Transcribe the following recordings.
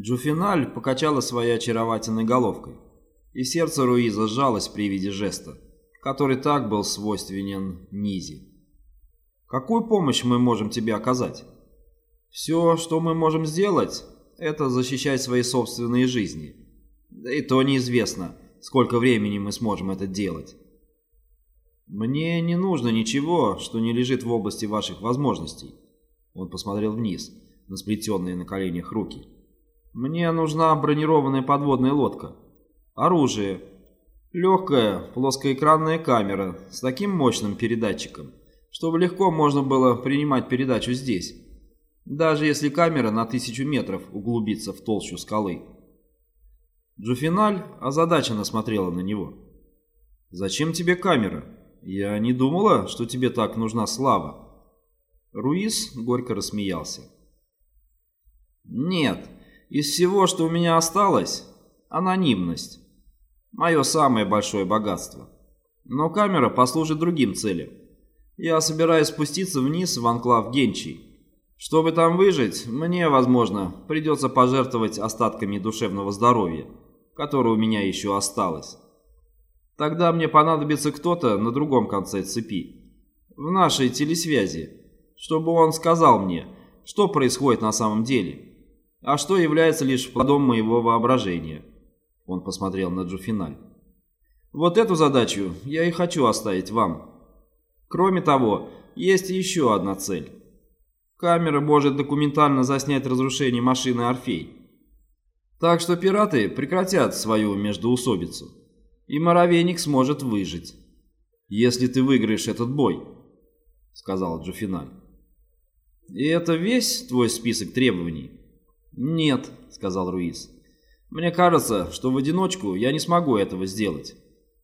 Джуфиналь покачала своей очаровательной головкой, и сердце Руиза сжалось при виде жеста, который так был свойственен Низе. «Какую помощь мы можем тебе оказать? Все, что мы можем сделать, это защищать свои собственные жизни. Да и то неизвестно, сколько времени мы сможем это делать. Мне не нужно ничего, что не лежит в области ваших возможностей». Он посмотрел вниз, на сплетенные на коленях руки. Мне нужна бронированная подводная лодка. Оружие. Легкая плоскоэкранная камера с таким мощным передатчиком, чтобы легко можно было принимать передачу здесь, даже если камера на тысячу метров углубится в толщу скалы. Джуфиналь озадаченно смотрела на него. «Зачем тебе камера? Я не думала, что тебе так нужна слава». Руис горько рассмеялся. «Нет, из всего, что у меня осталось, анонимность. Мое самое большое богатство. Но камера послужит другим целям. Я собираюсь спуститься вниз в анклав Генчий. Чтобы там выжить, мне, возможно, придется пожертвовать остатками душевного здоровья, которое у меня еще осталось. Тогда мне понадобится кто-то на другом конце цепи, в нашей телесвязи, чтобы он сказал мне, что происходит на самом деле а что является лишь плодом моего воображения. Он посмотрел на Джуфиналь. Вот эту задачу я и хочу оставить вам. Кроме того, есть еще одна цель. Камера может документально заснять разрушение машины Орфей. Так что пираты прекратят свою междоусобицу, и Моровейник сможет выжить. Если ты выиграешь этот бой, сказал Джуфиналь. И это весь твой список требований? «Нет», — сказал Руис. «Мне кажется, что в одиночку я не смогу этого сделать.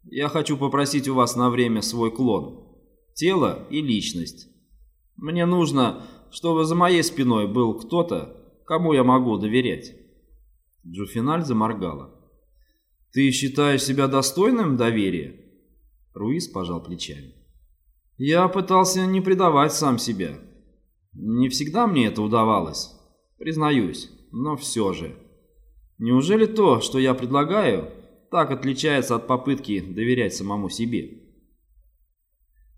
Я хочу попросить у вас на время свой клон. Тело и личность. Мне нужно, чтобы за моей спиной был кто-то, кому я могу доверять». Джуфиналь заморгала. «Ты считаешь себя достойным доверия?» Руис пожал плечами. «Я пытался не предавать сам себя. Не всегда мне это удавалось, признаюсь но все же. Неужели то, что я предлагаю, так отличается от попытки доверять самому себе?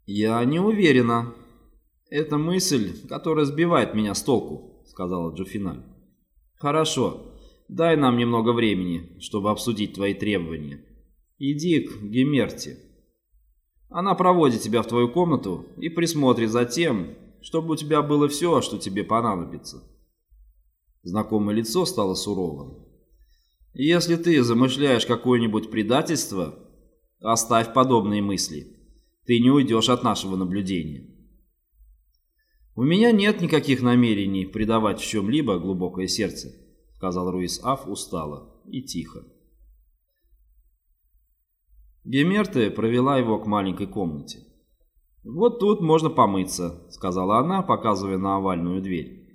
Я не уверена. Это мысль, которая сбивает меня с толку, сказала Джуфиналь. Хорошо, дай нам немного времени, чтобы обсудить твои требования. Иди к Гемерте. Она проводит тебя в твою комнату и присмотрит за тем, чтобы у тебя было все, что тебе понадобится. Знакомое лицо стало суровым. «Если ты замышляешь какое-нибудь предательство, оставь подобные мысли. Ты не уйдешь от нашего наблюдения». «У меня нет никаких намерений предавать в чем-либо глубокое сердце», сказал Руис Аф устало и тихо. Гемерте провела его к маленькой комнате. «Вот тут можно помыться», — сказала она, показывая на овальную дверь.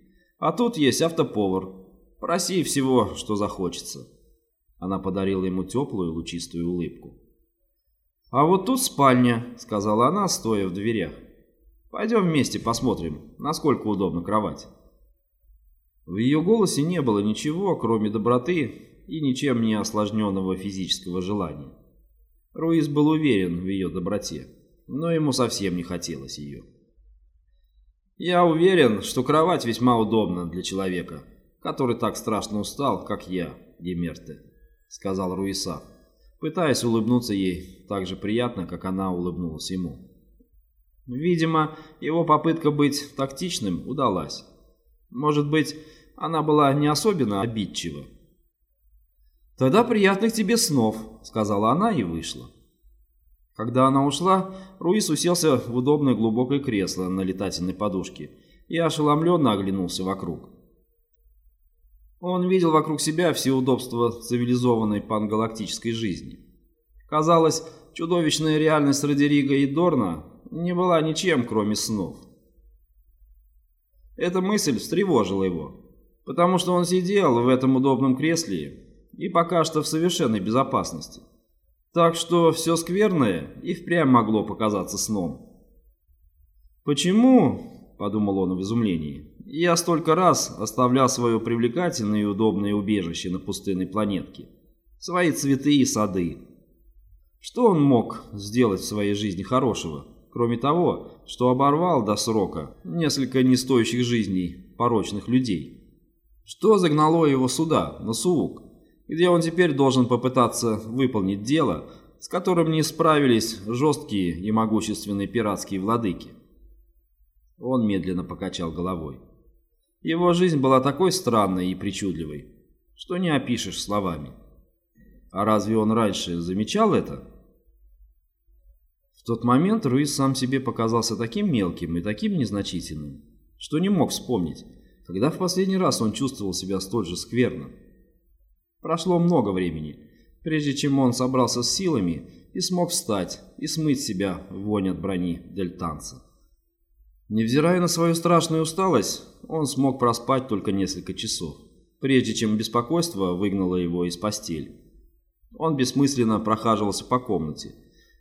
А тут есть автоповар. Проси всего, что захочется. Она подарила ему теплую лучистую улыбку. «А вот тут спальня», — сказала она, стоя в дверях. «Пойдем вместе посмотрим, насколько удобна кровать». В ее голосе не было ничего, кроме доброты и ничем не осложненного физического желания. Руис был уверен в ее доброте, но ему совсем не хотелось ее. Я уверен, что кровать весьма удобна для человека, который так страшно устал, как я, Гемерте, сказал Руиса, пытаясь улыбнуться ей так же приятно, как она улыбнулась ему. Видимо, его попытка быть тактичным удалась. Может быть, она была не особенно обидчива. «Тогда приятных тебе снов», — сказала она и вышла. Когда она ушла, Руис уселся в удобное глубокое кресло на летательной подушке и ошеломленно оглянулся вокруг. Он видел вокруг себя все удобства цивилизованной пангалактической жизни. Казалось, чудовищная реальность Родерига и Дорна не была ничем, кроме снов. Эта мысль встревожила его, потому что он сидел в этом удобном кресле и пока что в совершенной безопасности. Так что все скверное и впрямь могло показаться сном. «Почему?» – подумал он в изумлении. Я столько раз оставлял свое привлекательное и удобное убежище на пустынной планетке. Свои цветы и сады. Что он мог сделать в своей жизни хорошего, кроме того, что оборвал до срока несколько нестоящих жизней порочных людей? Что загнало его сюда, на Суук, где он теперь должен попытаться выполнить дело, с которым не справились жесткие и могущественные пиратские владыки? Он медленно покачал головой. Его жизнь была такой странной и причудливой, что не опишешь словами. А разве он раньше замечал это? В тот момент Руис сам себе показался таким мелким и таким незначительным, что не мог вспомнить, когда в последний раз он чувствовал себя столь же скверно. Прошло много времени, прежде чем он собрался с силами и смог встать и смыть себя вонь от брони дельтанца. Невзирая на свою страшную усталость, он смог проспать только несколько часов, прежде чем беспокойство выгнало его из постели. Он бессмысленно прохаживался по комнате,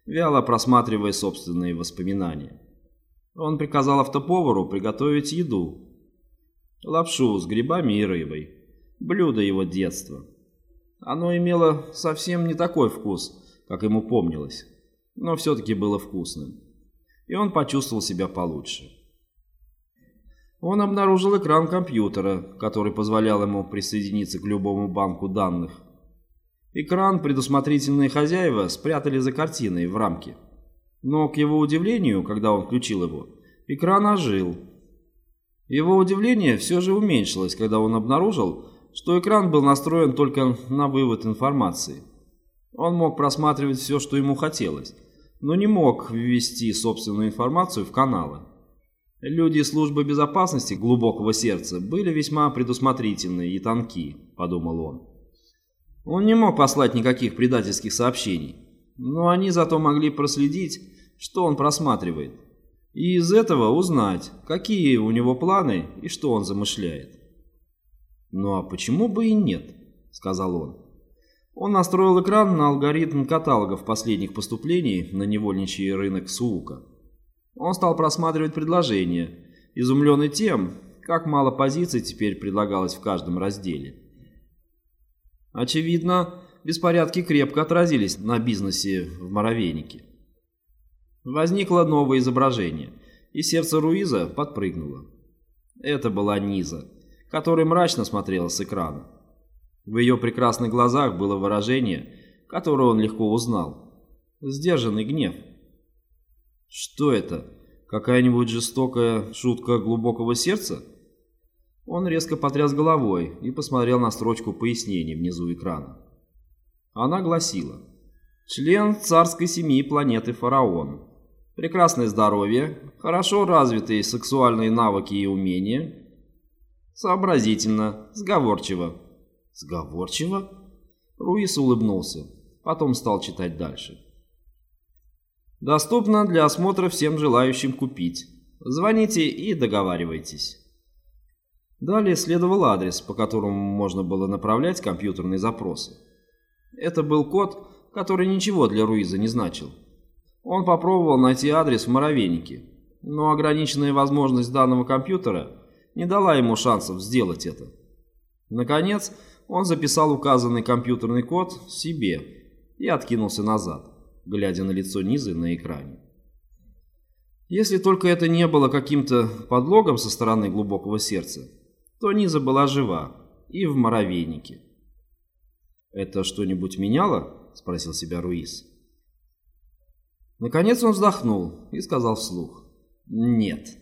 вяло просматривая собственные воспоминания. Он приказал автоповару приготовить еду. Лапшу с грибами и рыбой. Блюдо его детства. Оно имело совсем не такой вкус, как ему помнилось, но все-таки было вкусным. И он почувствовал себя получше. Он обнаружил экран компьютера, который позволял ему присоединиться к любому банку данных. Экран предусмотрительные хозяева спрятали за картиной в рамке. Но, к его удивлению, когда он включил его, экран ожил. Его удивление все же уменьшилось, когда он обнаружил, что экран был настроен только на вывод информации. Он мог просматривать все, что ему хотелось, но не мог ввести собственную информацию в каналы. Люди службы безопасности глубокого сердца были весьма предусмотрительны и тонки, подумал он. Он не мог послать никаких предательских сообщений, но они зато могли проследить, что он просматривает, и из этого узнать, какие у него планы и что он замышляет. «Ну а почему бы и нет?» – сказал он. Он настроил экран на алгоритм каталогов последних поступлений на невольничий рынок Суука. Он стал просматривать предложения, изумленный тем, как мало позиций теперь предлагалось в каждом разделе. Очевидно, беспорядки крепко отразились на бизнесе в Моровейнике. Возникло новое изображение, и сердце Руиза подпрыгнуло. Это была Низа, которая мрачно смотрела с экрана. В ее прекрасных глазах было выражение, которое он легко узнал. Сдержанный гнев – что это? Какая-нибудь жестокая шутка глубокого сердца? Он резко потряс головой и посмотрел на строчку пояснений внизу экрана. Она гласила «Член царской семьи планеты Фараон. Прекрасное здоровье, хорошо развитые сексуальные навыки и умения, сообразительно, сговорчиво». «Сговорчиво?» Руис улыбнулся, потом стал читать дальше. Доступно для осмотра всем желающим купить. Звоните и договаривайтесь. Далее следовал адрес, по которому можно было направлять компьютерные запросы. Это был код, который ничего для Руиза не значил. Он попробовал найти адрес в Моровейнике, но ограниченная возможность данного компьютера не дала ему шансов сделать это. Наконец, он записал указанный компьютерный код себе и откинулся назад глядя на лицо Низы на экране. Если только это не было каким-то подлогом со стороны глубокого сердца, то Низа была жива и в моровейнике. «Это что-нибудь меняло?» – спросил себя Руис. Наконец он вздохнул и сказал вслух. «Нет».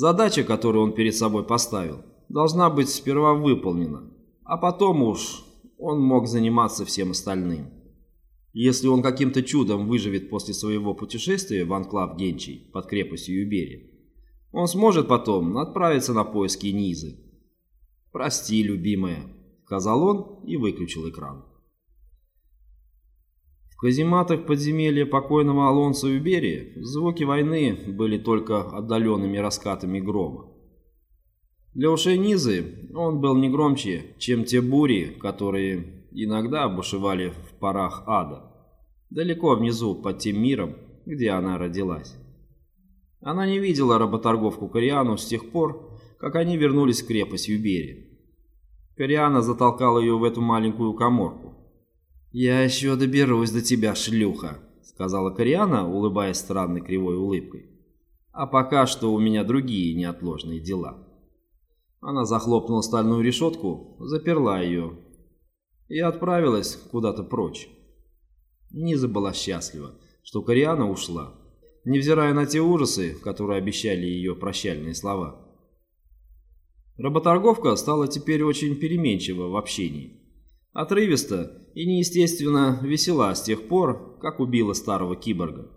Задача, которую он перед собой поставил, должна быть сперва выполнена, а потом уж он мог заниматься всем остальным. Если он каким-то чудом выживет после своего путешествия в анклав Генчий под крепостью Юбери, он сможет потом отправиться на поиски Низы. «Прости, любимая», — сказал он и выключил экран. В казематах подземелья покойного Алонса Юбери звуки войны были только отдаленными раскатами грома. Для ушей Низы он был не громче, чем те бури, которые иногда бушевали в парах ада далеко внизу под тем миром, где она родилась. Она не видела работорговку Кориану с тех пор, как они вернулись в крепость Юбери. Кориана затолкала ее в эту маленькую коморку. «Я еще доберусь до тебя, шлюха», — сказала Кориана, улыбаясь странной кривой улыбкой. «А пока что у меня другие неотложные дела». Она захлопнула стальную решетку, заперла ее и отправилась куда-то прочь. Низа была счастлива, что Кориана ушла, невзирая на те ужасы, которые обещали ее прощальные слова. Работорговка стала теперь очень переменчива в общении. Отрывисто и неестественно весела с тех пор, как убила старого киборга.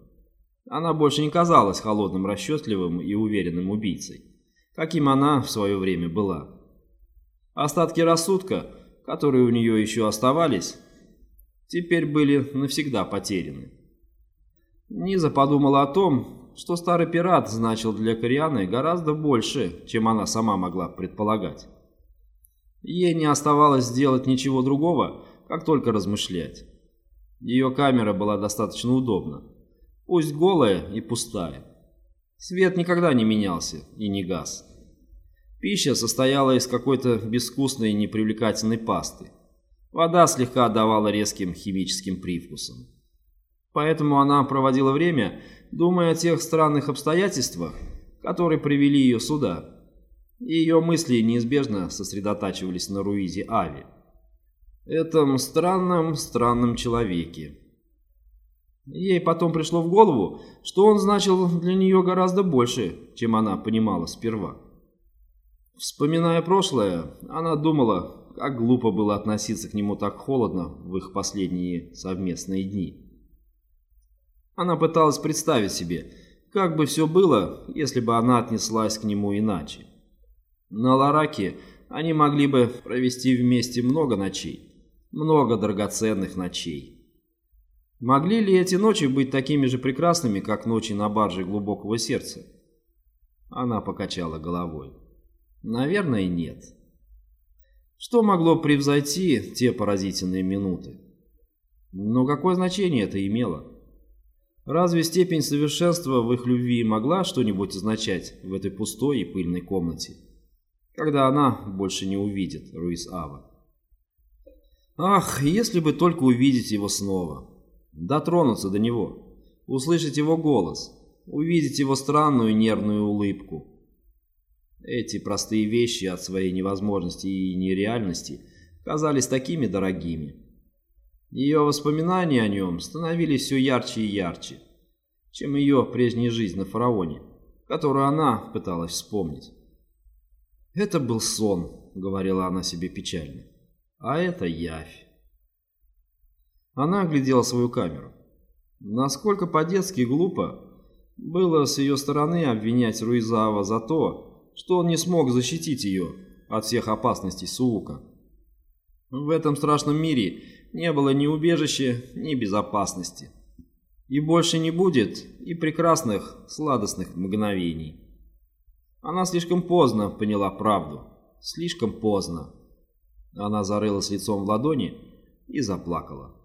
Она больше не казалась холодным, расчетливым и уверенным убийцей каким она в свое время была. Остатки рассудка, которые у нее еще оставались, теперь были навсегда потеряны. Низа подумала о том, что старый пират значил для Корианы гораздо больше, чем она сама могла предполагать. Ей не оставалось сделать ничего другого, как только размышлять. Ее камера была достаточно удобна, пусть голая и пустая. Свет никогда не менялся и не гас. Пища состояла из какой-то безвкусной и непривлекательной пасты. Вода слегка отдавала резким химическим привкусом. Поэтому она проводила время, думая о тех странных обстоятельствах, которые привели ее сюда. Ее мысли неизбежно сосредотачивались на Руизе Ави. Этом странном, странном человеке. Ей потом пришло в голову, что он значил для нее гораздо больше, чем она понимала сперва. Вспоминая прошлое, она думала, как глупо было относиться к нему так холодно в их последние совместные дни. Она пыталась представить себе, как бы все было, если бы она отнеслась к нему иначе. На Лараке они могли бы провести вместе много ночей, много драгоценных ночей. Могли ли эти ночи быть такими же прекрасными, как ночи на барже глубокого сердца? Она покачала головой. Наверное, нет. Что могло превзойти те поразительные минуты? Но какое значение это имело? Разве степень совершенства в их любви могла что-нибудь означать в этой пустой и пыльной комнате, когда она больше не увидит Руис Ава? Ах, если бы только увидеть его снова, дотронуться до него, услышать его голос, увидеть его странную нервную улыбку, эти простые вещи от своей невозможности и нереальности казались такими дорогими. Ее воспоминания о нем становились все ярче и ярче, чем ее прежняя жизнь на фараоне, которую она пыталась вспомнить. «Это был сон», — говорила она себе печально, — «а это явь». Она оглядела свою камеру. Насколько по-детски глупо было с ее стороны обвинять Руизава за то, что он не смог защитить ее от всех опасностей Суука. В этом страшном мире не было ни убежища, ни безопасности. И больше не будет и прекрасных, сладостных мгновений. Она слишком поздно поняла правду. Слишком поздно. Она зарылась лицом в ладони и заплакала.